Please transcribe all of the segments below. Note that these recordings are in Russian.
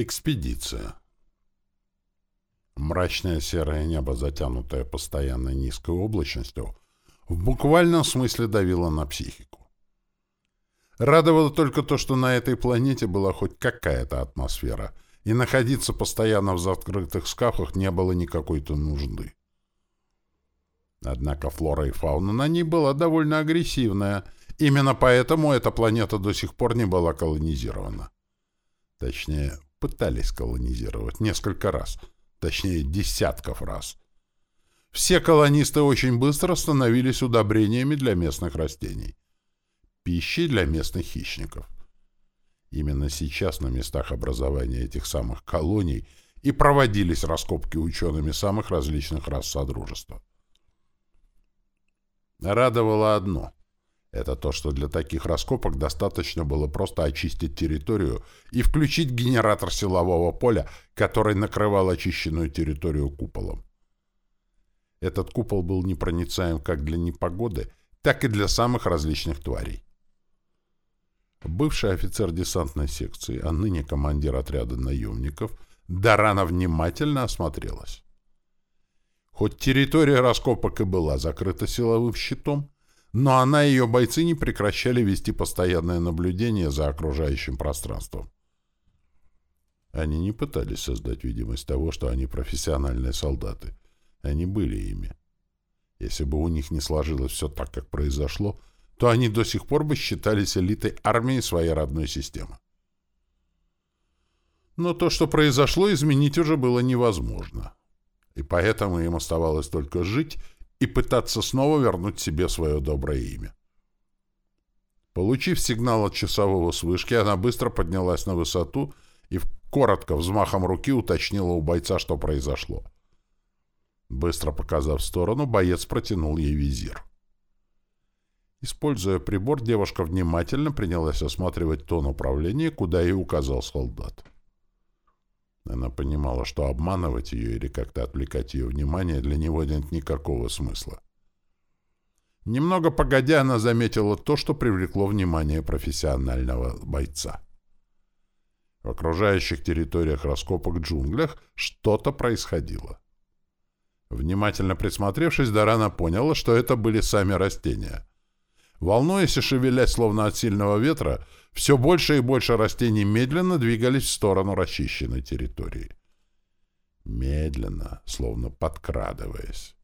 Экспедиция. Мрачное серое небо, затянутое постоянно низкой облачностью, в буквальном смысле давило на психику. Радовало только то, что на этой планете была хоть какая-то атмосфера, и находиться постоянно в закрытых скафах не было никакой-то нужды. Однако флора и фауна на ней была довольно агрессивная, именно поэтому эта планета до сих пор не была колонизирована. Точнее, пытались колонизировать несколько раз, точнее десятков раз. Все колонисты очень быстро становились удобрениями для местных растений, пищей для местных хищников. Именно сейчас на местах образования этих самых колоний и проводились раскопки учеными самых различных рас Содружества. Радовало одно — это то, что для таких раскопок достаточно было просто очистить территорию и включить генератор силового поля, который накрывал очищенную территорию куполом. Этот купол был непроницаем как для непогоды, так и для самых различных тварей. Бывший офицер десантной секции, а ныне командир отряда наемников, Дарана внимательно осмотрелась. Хоть территория раскопок и была закрыта силовым щитом, но она и ее бойцы не прекращали вести постоянное наблюдение за окружающим пространством. Они не пытались создать видимость того, что они профессиональные солдаты. Они были ими. Если бы у них не сложилось все так, как произошло, то они до сих пор бы считались элитой армии своей родной системы. Но то, что произошло, изменить уже было невозможно. И поэтому им оставалось только жить и пытаться снова вернуть себе свое доброе имя. Получив сигнал от часового с вышки, она быстро поднялась на высоту и коротко взмахом руки уточнила у бойца, что произошло. Быстро показав сторону, боец протянул ей визир. Используя прибор, девушка внимательно принялась осматривать тон управления, куда ей указал солдат. Она понимала, что обманывать ее или как-то отвлекать ее внимание для него нет никакого смысла. Немного погодя, она заметила то, что привлекло внимание профессионального бойца. В окружающих территориях раскопок джунглях что-то происходило. Внимательно присмотревшись, Дарана поняла, что это были сами растения. Волнуясь и шевелясь, словно от сильного ветра, все больше и больше растений медленно двигались в сторону расчищенной территории. Медленно, словно подкрадываясь.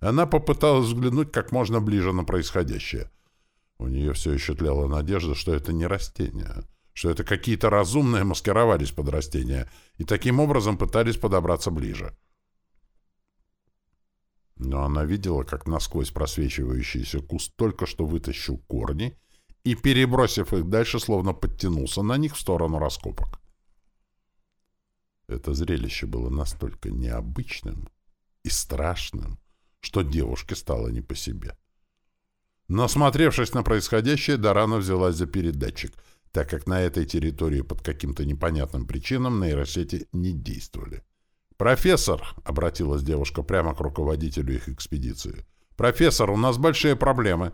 Она попыталась взглянуть как можно ближе на происходящее. У нее все еще тлела надежда, что это не растения, что это какие-то разумные маскировались под растения и таким образом пытались подобраться ближе. Но она видела, как насквозь просвечивающийся куст только что вытащил корни и, перебросив их дальше, словно подтянулся на них в сторону раскопок. Это зрелище было настолько необычным и страшным, что девушке стало не по себе. Насмотревшись на происходящее, Дорана взялась за передатчик, так как на этой территории под каким-то непонятным причинам нейросети не действовали. «Профессор!» — обратилась девушка прямо к руководителю их экспедиции. «Профессор, у нас большие проблемы!»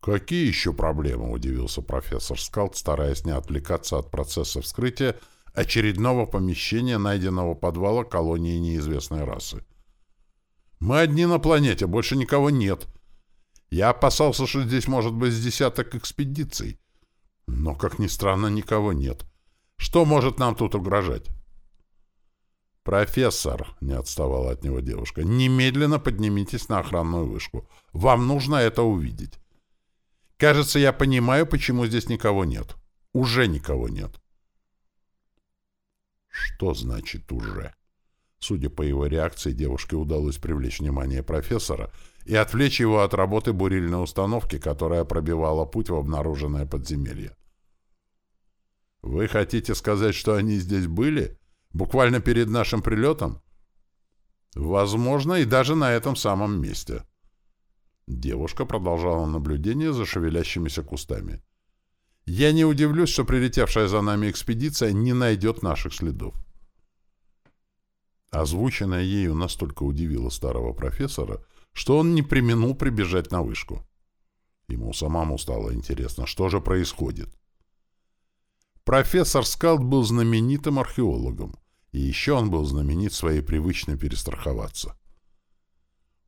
«Какие еще проблемы?» — удивился профессор Скалт, стараясь не отвлекаться от процесса вскрытия очередного помещения, найденного подвала колонии неизвестной расы. «Мы одни на планете, больше никого нет. Я опасался, что здесь может быть с десяток экспедиций. Но, как ни странно, никого нет. Что может нам тут угрожать?» «Профессор», — не отставала от него девушка, — «немедленно поднимитесь на охранную вышку. Вам нужно это увидеть». Кажется, я понимаю, почему здесь никого нет. Уже никого нет. Что значит «уже»? Судя по его реакции, девушке удалось привлечь внимание профессора и отвлечь его от работы бурильной установки, которая пробивала путь в обнаруженное подземелье. «Вы хотите сказать, что они здесь были? Буквально перед нашим прилетом?» «Возможно, и даже на этом самом месте». Девушка продолжала наблюдение за шевелящимися кустами. «Я не удивлюсь, что прилетевшая за нами экспедиция не найдет наших следов». Озвученное ею настолько удивило старого профессора, что он не применул прибежать на вышку. Ему самому стало интересно, что же происходит. Профессор Скалт был знаменитым археологом, и еще он был знаменит своей привычной перестраховаться.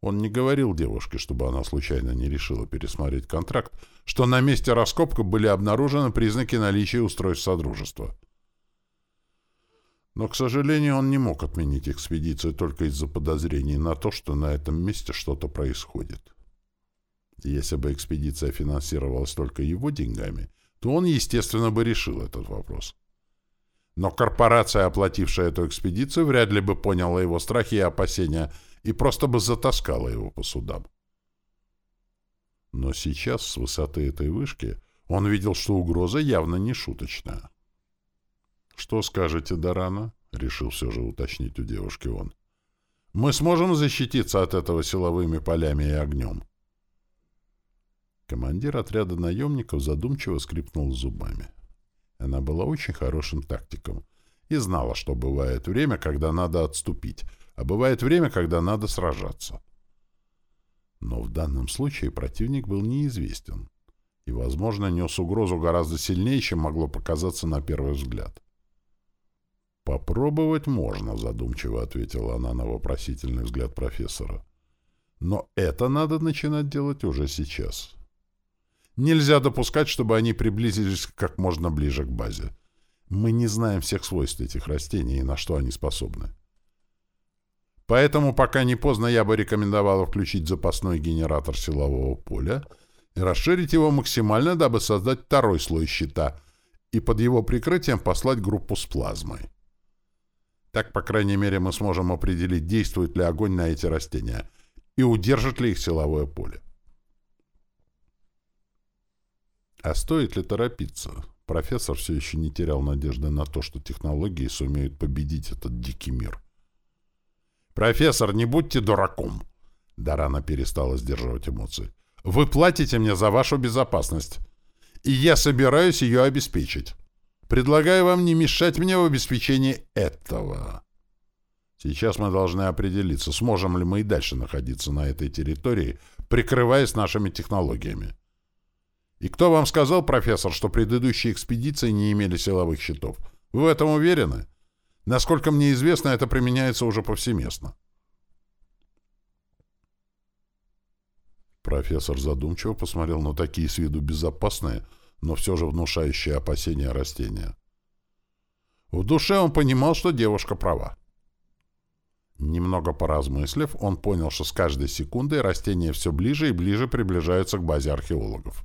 Он не говорил девушке, чтобы она случайно не решила пересмотреть контракт, что на месте раскопка были обнаружены признаки наличия устройств Содружества. Но, к сожалению, он не мог отменить экспедицию только из-за подозрений на то, что на этом месте что-то происходит. Если бы экспедиция финансировалась только его деньгами, то он, естественно, бы решил этот вопрос. Но корпорация, оплатившая эту экспедицию, вряд ли бы поняла его страхи и опасения и просто бы затаскала его по судам. Но сейчас, с высоты этой вышки, он видел, что угроза явно не шуточная. «Что скажете, Дорана?» — решил все же уточнить у девушки он. «Мы сможем защититься от этого силовыми полями и огнем?» Командир отряда наемников задумчиво скрипнул зубами. Она была очень хорошим тактиком и знала, что бывает время, когда надо отступить, а бывает время, когда надо сражаться. Но в данном случае противник был неизвестен и, возможно, нес угрозу гораздо сильнее, чем могло показаться на первый взгляд. «Попробовать можно», — задумчиво ответила она на вопросительный взгляд профессора. «Но это надо начинать делать уже сейчас. Нельзя допускать, чтобы они приблизились как можно ближе к базе. Мы не знаем всех свойств этих растений и на что они способны. Поэтому, пока не поздно, я бы рекомендовала включить запасной генератор силового поля и расширить его максимально, дабы создать второй слой щита и под его прикрытием послать группу с плазмой. Так, по крайней мере, мы сможем определить, действует ли огонь на эти растения и удержит ли их силовое поле. А стоит ли торопиться? Профессор все еще не терял надежды на то, что технологии сумеют победить этот дикий мир. «Профессор, не будьте дураком!» Дарана перестала сдерживать эмоции. «Вы платите мне за вашу безопасность, и я собираюсь ее обеспечить. Предлагаю вам не мешать мне в обеспечении этого. Сейчас мы должны определиться, сможем ли мы и дальше находиться на этой территории, прикрываясь нашими технологиями. И кто вам сказал, профессор, что предыдущие экспедиции не имели силовых щитов? Вы в этом уверены? Насколько мне известно, это применяется уже повсеместно. Профессор задумчиво посмотрел на такие с виду безопасные, но все же внушающие опасения растения. В душе он понимал, что девушка права. Немного поразмыслив, он понял, что с каждой секундой растения все ближе и ближе приближаются к базе археологов.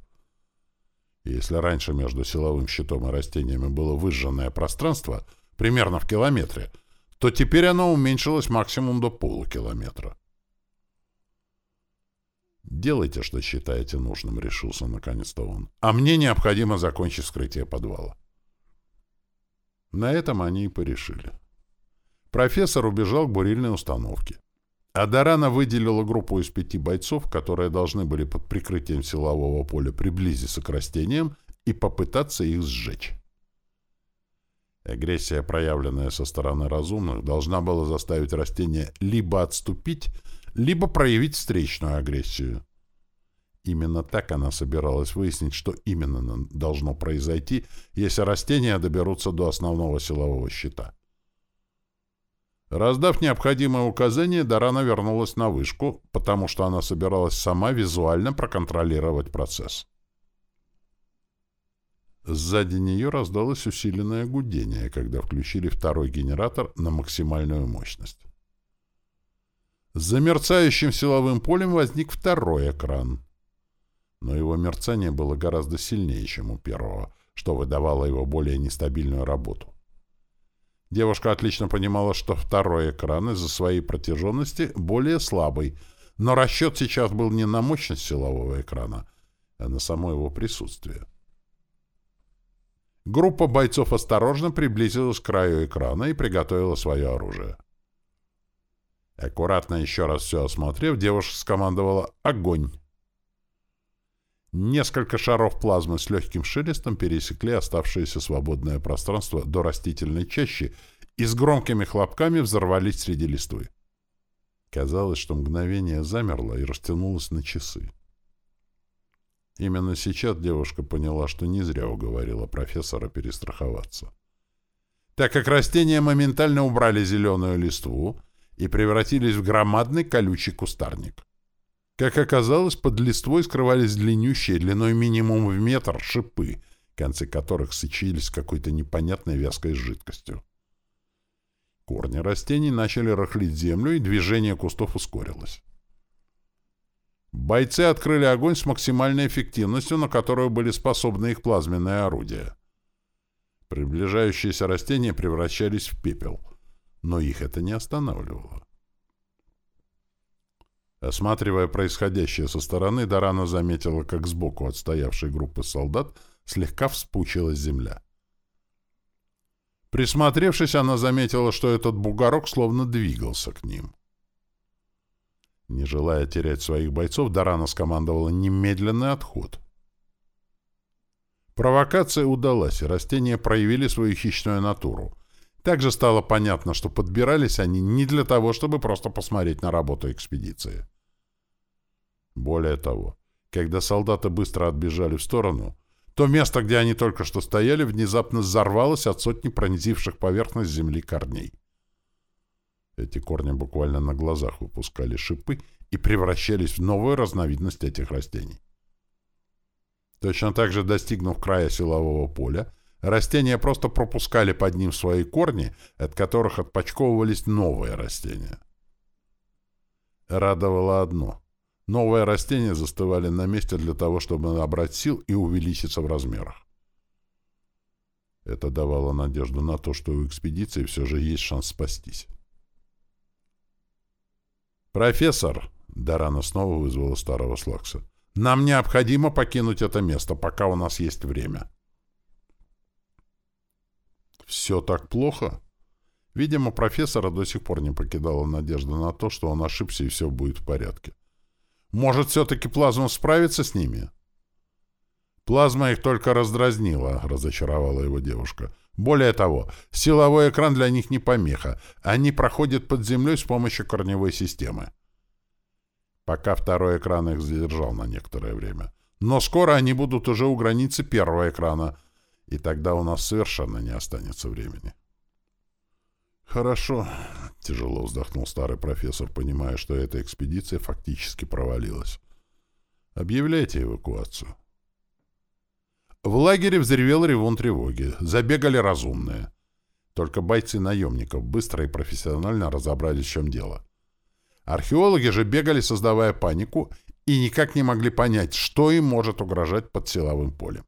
Если раньше между силовым щитом и растениями было выжженное пространство, примерно в километре, то теперь оно уменьшилось максимум до полукилометра. «Делайте, что считаете нужным», — решился наконец-то он. «А мне необходимо закончить вскрытие подвала». На этом они и порешили. Профессор убежал к бурильной установке. Адарана выделила группу из пяти бойцов, которые должны были под прикрытием силового поля приблизиться к растениям и попытаться их сжечь. Агрессия, проявленная со стороны разумных, должна была заставить растение либо отступить, либо проявить встречную агрессию. Именно так она собиралась выяснить, что именно должно произойти, если растения доберутся до основного силового щита. Раздав необходимое указание, Дарана вернулась на вышку, потому что она собиралась сама визуально проконтролировать процесс. Сзади нее раздалось усиленное гудение, когда включили второй генератор на максимальную мощность. За мерцающим силовым полем возник второй экран. Но его мерцание было гораздо сильнее, чем у первого, что выдавало его более нестабильную работу. Девушка отлично понимала, что второй экран из-за своей протяженности более слабый, но расчет сейчас был не на мощность силового экрана, а на само его присутствие. Группа бойцов осторожно приблизилась к краю экрана и приготовила свое оружие. Аккуратно еще раз все осмотрев, девушка скомандовала «Огонь!». Несколько шаров плазмы с легким шелестом пересекли оставшееся свободное пространство до растительной чащи и с громкими хлопками взорвались среди листвы. Казалось, что мгновение замерло и растянулось на часы. Именно сейчас девушка поняла, что не зря уговорила профессора перестраховаться. Так как растения моментально убрали зеленую листву и превратились в громадный колючий кустарник. Как оказалось, под листвой скрывались длиннющие, длиной минимум в метр, шипы, концы которых сочились какой-то непонятной вязкой жидкостью. Корни растений начали рыхлить землю, и движение кустов ускорилось. Бойцы открыли огонь с максимальной эффективностью, на которую были способны их плазменные орудия. Приближающиеся растения превращались в пепел, но их это не останавливало. Осматривая происходящее со стороны, Дарана заметила, как сбоку от стоявшей группы солдат слегка вспучилась земля. Присмотревшись, она заметила, что этот бугорок словно двигался к ним. Не желая терять своих бойцов, Дарана скомандовала немедленный отход. Провокация удалась, и растения проявили свою хищную натуру. Также стало понятно, что подбирались они не для того, чтобы просто посмотреть на работу экспедиции. Более того, когда солдаты быстро отбежали в сторону, то место, где они только что стояли, внезапно взорвалось от сотни пронзивших поверхность земли корней. Эти корни буквально на глазах выпускали шипы и превращались в новую разновидность этих растений. Точно так же, достигнув края силового поля, растения просто пропускали под ним свои корни, от которых отпочковывались новые растения. Радовало одно. Новые растения застывали на месте для того, чтобы набрать сил и увеличиться в размерах. Это давало надежду на то, что у экспедиции все же есть шанс спастись. «Профессор!» — Дарана снова вызвала старого Слакса. «Нам необходимо покинуть это место, пока у нас есть время». «Все так плохо?» Видимо, профессора до сих пор не покидала надежда на то, что он ошибся и все будет в порядке. Может, все-таки плазма справится с ними? Плазма их только раздразнила, разочаровала его девушка. Более того, силовой экран для них не помеха. Они проходят под землей с помощью корневой системы. Пока второй экран их задержал на некоторое время. Но скоро они будут уже у границы первого экрана, и тогда у нас совершенно не останется времени. «Хорошо», — тяжело вздохнул старый профессор, понимая, что эта экспедиция фактически провалилась. «Объявляйте эвакуацию». В лагере взревел ревун тревоги. Забегали разумные. Только бойцы наемников быстро и профессионально разобрались, в чем дело. Археологи же бегали, создавая панику, и никак не могли понять, что им может угрожать под силовым полем.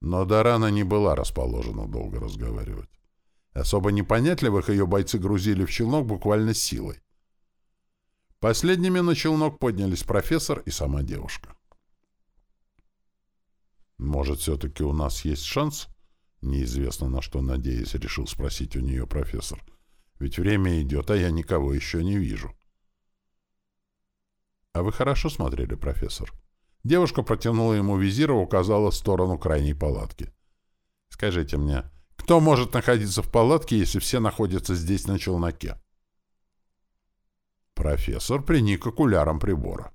Но Дарана не была расположена долго разговаривать. Особо непонятливых ее бойцы грузили в челнок буквально силой. Последними на челнок поднялись профессор и сама девушка. «Может, все-таки у нас есть шанс?» Неизвестно, на что надеясь, решил спросить у нее профессор. «Ведь время идет, а я никого еще не вижу». «А вы хорошо смотрели, профессор?» Девушка протянула ему визир и указала в сторону крайней палатки. «Скажите мне, кто может находиться в палатке, если все находятся здесь на челноке? Профессор приник к окулярам прибора.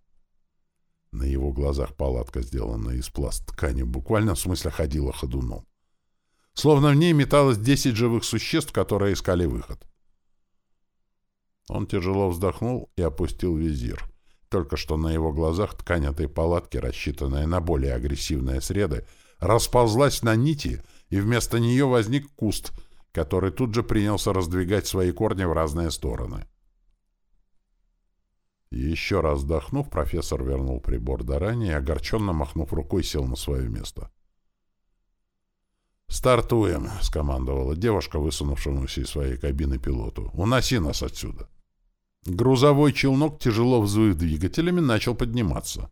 На его глазах палатка, сделанная из пласт ткани, буквально в смысле ходила ходуном. Словно в ней металось десять живых существ, которые искали выход. Он тяжело вздохнул и опустил визир. Только что на его глазах ткань этой палатки, рассчитанная на более агрессивные среды, расползлась на нити и вместо нее возник куст, который тут же принялся раздвигать свои корни в разные стороны. Еще раз вздохнув, профессор вернул прибор до ранее и, огорченно махнув рукой, сел на свое место. «Стартуем!» — скомандовала девушка, высунувшемуся из своей кабины пилоту. «Уноси нас отсюда!» Грузовой челнок, тяжело взвыв двигателями, начал подниматься.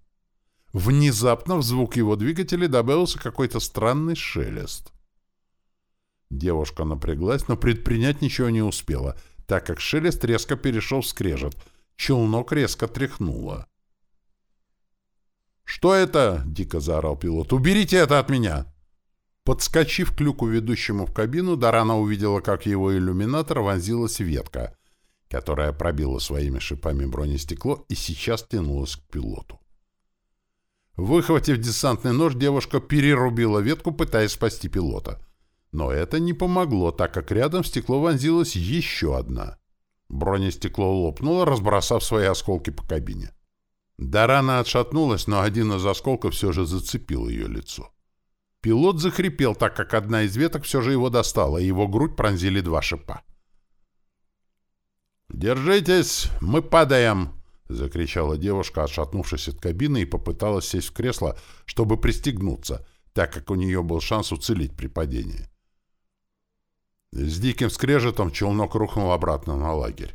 Внезапно в звук его двигателя добавился какой-то странный шелест. Девушка напряглась, но предпринять ничего не успела, так как шелест резко перешел в скрежет. Челнок резко тряхнуло. «Что это?» — дико заорал пилот. «Уберите это от меня!» Подскочив к люку, ведущему в кабину, Дарана увидела, как его иллюминатор вонзилась ветка, которая пробила своими шипами бронестекло и сейчас тянулась к пилоту. Выхватив десантный нож, девушка перерубила ветку, пытаясь спасти пилота. Но это не помогло, так как рядом в стекло вонзилась еще одна. Бронестекло лопнуло, разбросав свои осколки по кабине. Дарана отшатнулась, но один из осколков все же зацепил ее лицо. Пилот захрипел, так как одна из веток все же его достала, и его грудь пронзили два шипа. «Держитесь, мы падаем!» — закричала девушка, отшатнувшись от кабины, и попыталась сесть в кресло, чтобы пристегнуться, так как у нее был шанс уцелеть при падении. С диким скрежетом челнок рухнул обратно на лагерь.